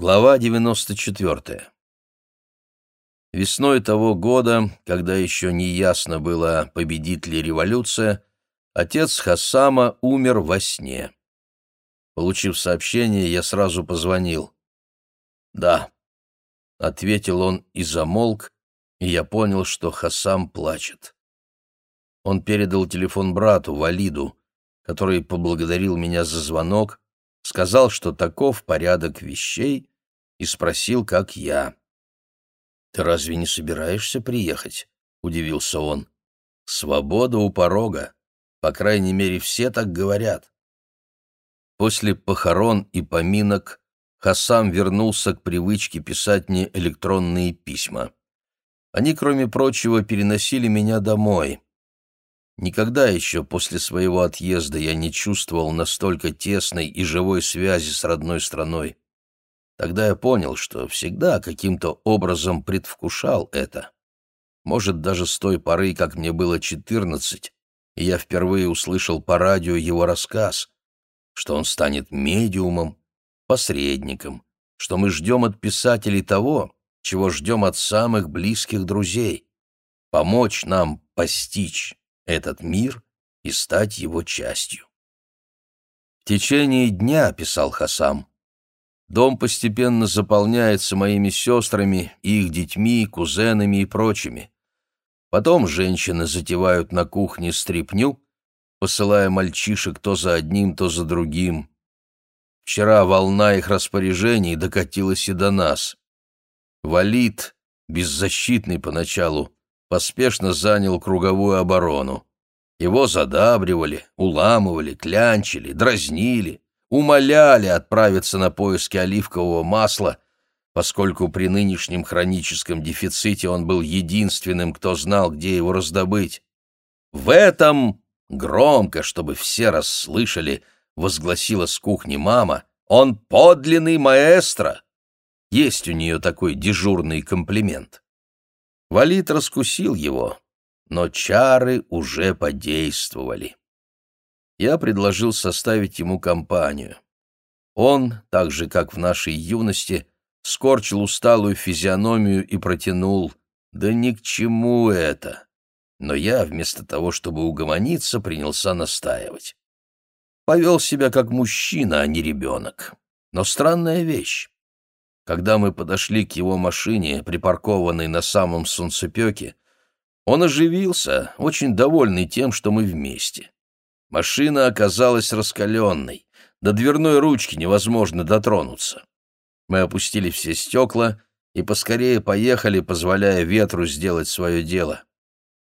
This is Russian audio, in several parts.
Глава 94. Весной того года, когда еще не ясно было, победит ли революция, отец Хасама умер во сне. Получив сообщение, я сразу позвонил. «Да», — ответил он и замолк, и я понял, что Хасам плачет. Он передал телефон брату, Валиду, который поблагодарил меня за звонок, сказал, что таков порядок вещей, и спросил, как я. «Ты разве не собираешься приехать?» — удивился он. «Свобода у порога. По крайней мере, все так говорят». После похорон и поминок Хасам вернулся к привычке писать мне электронные письма. Они, кроме прочего, переносили меня домой. Никогда еще после своего отъезда я не чувствовал настолько тесной и живой связи с родной страной. Тогда я понял, что всегда каким-то образом предвкушал это. Может, даже с той поры, как мне было четырнадцать, я впервые услышал по радио его рассказ, что он станет медиумом, посредником, что мы ждем от писателей того, чего ждем от самых близких друзей, помочь нам постичь этот мир и стать его частью. В течение дня, писал Хасам, дом постепенно заполняется моими сестрами, их детьми, кузенами и прочими. Потом женщины затевают на кухне стряпню, посылая мальчишек то за одним, то за другим. Вчера волна их распоряжений докатилась и до нас. Валид, беззащитный поначалу, поспешно занял круговую оборону. Его задабривали, уламывали, клянчили, дразнили, умоляли отправиться на поиски оливкового масла, поскольку при нынешнем хроническом дефиците он был единственным, кто знал, где его раздобыть. В этом громко, чтобы все расслышали, возгласила с кухни мама, он подлинный маэстро. Есть у нее такой дежурный комплимент. Валит раскусил его, но чары уже подействовали. Я предложил составить ему компанию. Он, так же как в нашей юности, скорчил усталую физиономию и протянул «Да ни к чему это!» Но я, вместо того, чтобы угомониться, принялся настаивать. Повел себя как мужчина, а не ребенок. Но странная вещь. Когда мы подошли к его машине, припаркованной на самом солнцепеке, он оживился, очень довольный тем, что мы вместе. Машина оказалась раскаленной, до дверной ручки невозможно дотронуться. Мы опустили все стекла и поскорее поехали, позволяя ветру сделать свое дело.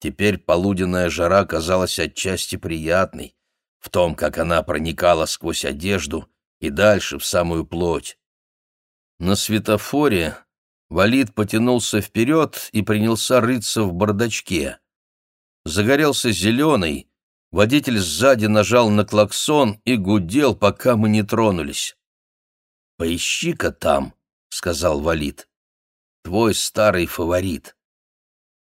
Теперь полуденная жара казалась отчасти приятной, в том, как она проникала сквозь одежду и дальше в самую плоть. На светофоре Валид потянулся вперед и принялся рыться в бардачке. Загорелся зеленый, водитель сзади нажал на клаксон и гудел, пока мы не тронулись. «Поищи-ка там», — сказал Валид. «Твой старый фаворит».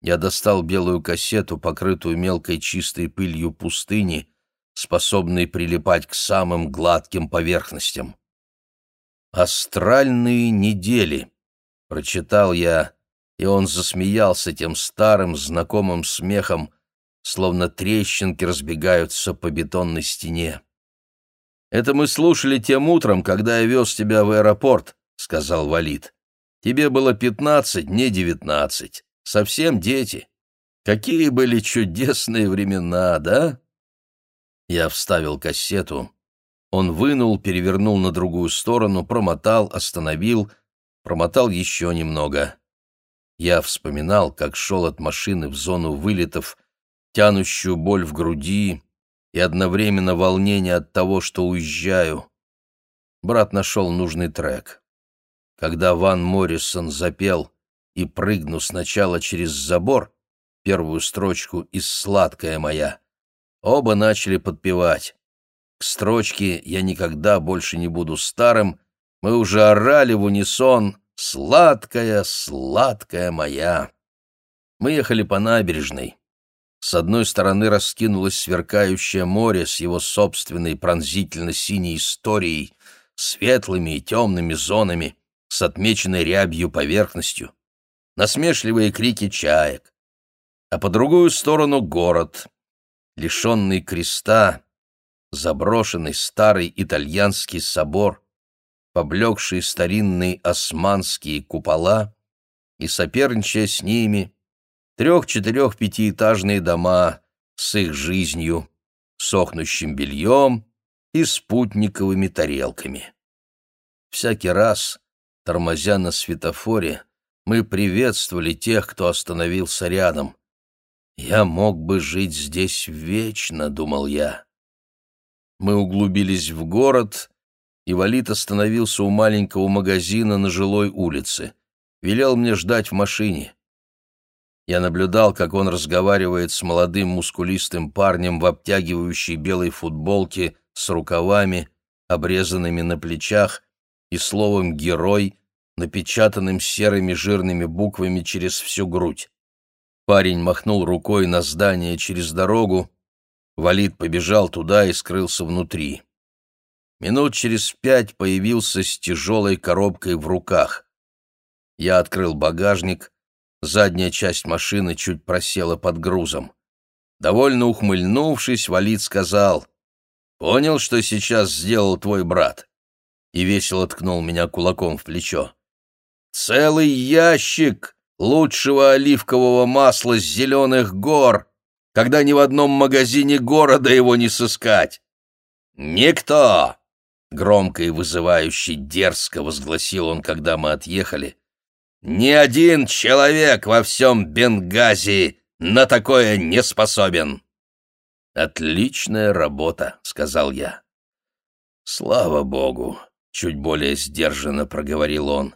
Я достал белую кассету, покрытую мелкой чистой пылью пустыни, способной прилипать к самым гладким поверхностям. «Астральные недели», — прочитал я, и он засмеялся тем старым знакомым смехом, словно трещинки разбегаются по бетонной стене. «Это мы слушали тем утром, когда я вез тебя в аэропорт», — сказал Валид. «Тебе было пятнадцать, не девятнадцать. Совсем дети. Какие были чудесные времена, да?» Я вставил кассету, он вынул, перевернул на другую сторону, промотал, остановил, промотал еще немного. Я вспоминал, как шел от машины в зону вылетов, тянущую боль в груди и одновременно волнение от того, что уезжаю. Брат нашел нужный трек. Когда Ван Моррисон запел «И прыгну сначала через забор», первую строчку из «Сладкая моя», оба начали подпевать. К строчке «Я никогда больше не буду старым» мы уже орали в унисон «Сладкая, сладкая моя». Мы ехали по набережной. С одной стороны раскинулось сверкающее море с его собственной пронзительно-синей историей, светлыми и темными зонами, с отмеченной рябью поверхностью, насмешливые крики чаек, а по другую сторону город, лишенный креста, заброшенный старый итальянский собор, поблекшие старинные османские купола и, соперничая с ними, трех-четырех-пятиэтажные дома с их жизнью, сохнущим бельем и спутниковыми тарелками. Всякий раз, тормозя на светофоре, мы приветствовали тех, кто остановился рядом. «Я мог бы жить здесь вечно», — думал я. Мы углубились в город, и Валит остановился у маленького магазина на жилой улице. Велел мне ждать в машине. Я наблюдал, как он разговаривает с молодым мускулистым парнем в обтягивающей белой футболке с рукавами, обрезанными на плечах, и словом «герой», напечатанным серыми жирными буквами через всю грудь. Парень махнул рукой на здание через дорогу, Валид побежал туда и скрылся внутри. Минут через пять появился с тяжелой коробкой в руках. Я открыл багажник, задняя часть машины чуть просела под грузом. Довольно ухмыльнувшись, Валид сказал, «Понял, что сейчас сделал твой брат?» И весело ткнул меня кулаком в плечо. «Целый ящик лучшего оливкового масла с зеленых гор!» когда ни в одном магазине города его не сыскать. «Никто!» — громко и вызывающе дерзко возгласил он, когда мы отъехали. «Ни один человек во всем Бенгази на такое не способен!» «Отличная работа», — сказал я. «Слава богу!» — чуть более сдержанно проговорил он.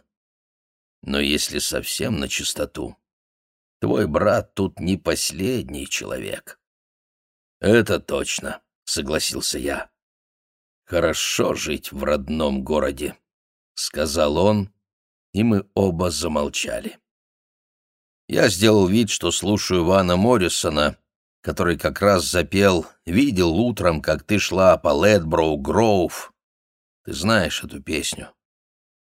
«Но если совсем на чистоту, Твой брат тут не последний человек. Это точно, согласился я. Хорошо жить в родном городе, сказал он, и мы оба замолчали. Я сделал вид, что слушаю Вана Моррисона, который как раз запел «Видел утром, как ты шла по Ледброу Гроув». Ты знаешь эту песню.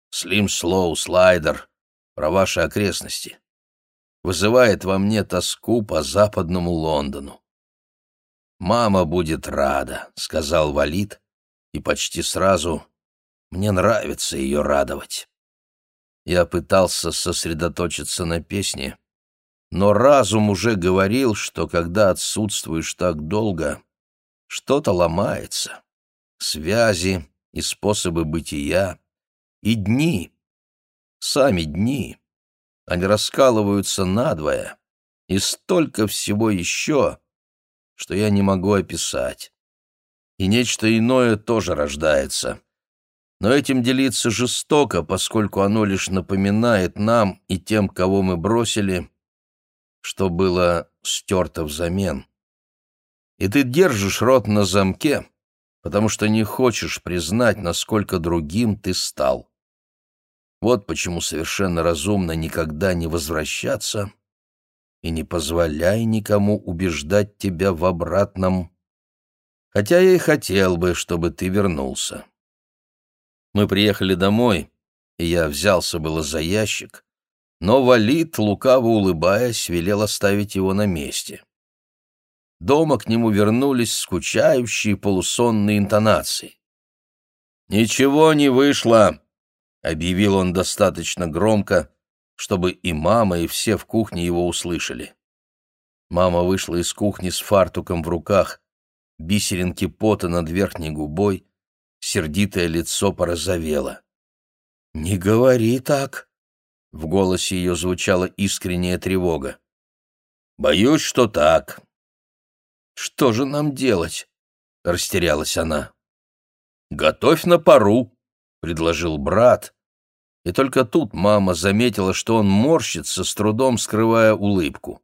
«Слим Слоу Слайдер» про ваши окрестности вызывает во мне тоску по западному Лондону. «Мама будет рада», — сказал Валид, и почти сразу «мне нравится ее радовать». Я пытался сосредоточиться на песне, но разум уже говорил, что когда отсутствуешь так долго, что-то ломается. Связи и способы бытия, и дни, сами дни они раскалываются надвое, и столько всего еще, что я не могу описать. И нечто иное тоже рождается. Но этим делиться жестоко, поскольку оно лишь напоминает нам и тем, кого мы бросили, что было стерто взамен. И ты держишь рот на замке, потому что не хочешь признать, насколько другим ты стал. Вот почему совершенно разумно никогда не возвращаться и не позволяй никому убеждать тебя в обратном, хотя я и хотел бы, чтобы ты вернулся. Мы приехали домой, и я взялся было за ящик, но Валид, лукаво улыбаясь, велел оставить его на месте. Дома к нему вернулись скучающие полусонные интонации. «Ничего не вышло», объявил он достаточно громко, чтобы и мама, и все в кухне его услышали. Мама вышла из кухни с фартуком в руках, бисеринки пота над верхней губой, сердитое лицо порозовело. «Не говори так!» — в голосе ее звучала искренняя тревога. «Боюсь, что так». «Что же нам делать?» — растерялась она. «Готовь на пару», — предложил брат, и только тут мама заметила, что он морщится, с трудом скрывая улыбку.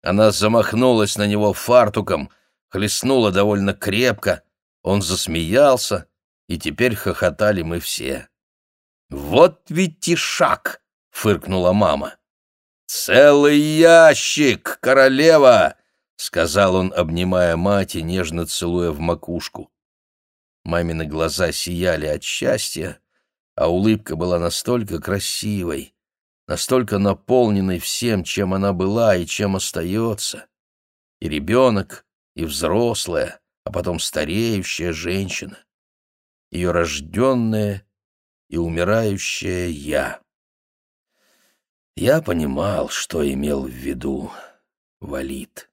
Она замахнулась на него фартуком, хлестнула довольно крепко, он засмеялся, и теперь хохотали мы все. «Вот ведь тишак!» — фыркнула мама. «Целый ящик, королева!» — сказал он, обнимая мать и нежно целуя в макушку. Мамины глаза сияли от счастья, а улыбка была настолько красивой, настолько наполненной всем, чем она была и чем остается. И ребенок, и взрослая, а потом стареющая женщина. Ее рожденная и умирающая я. Я понимал, что имел в виду Валид.